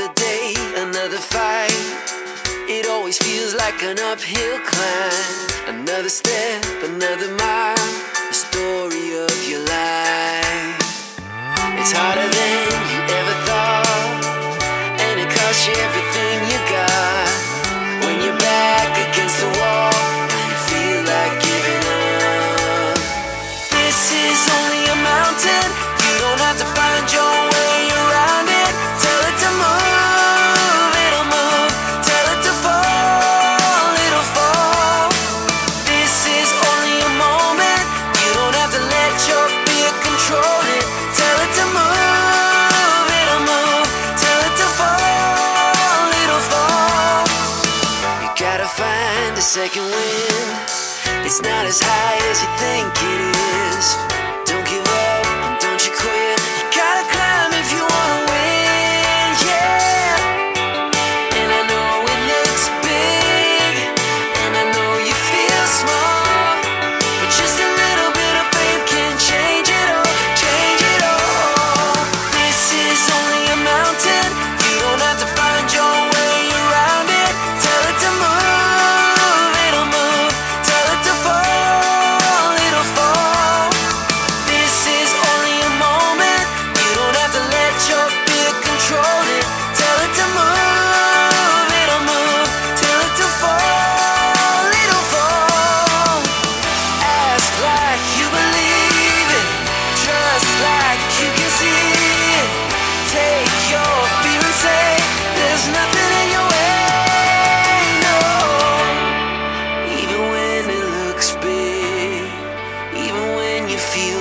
Another day, another fight. It always feels like an uphill climb. Another step, another gotta find a second wind. It's not as high as you think it is.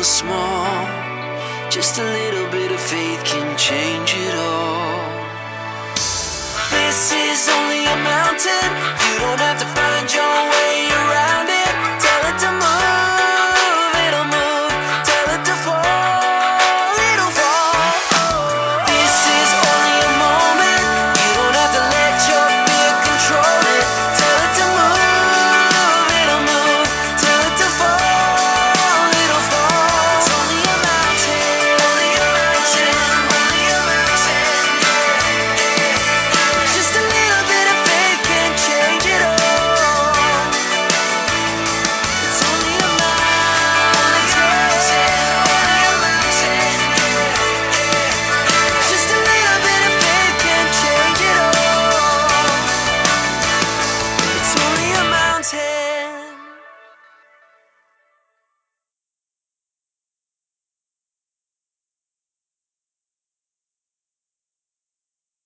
small. Just a little bit of faith can change it all. This is only a mountain.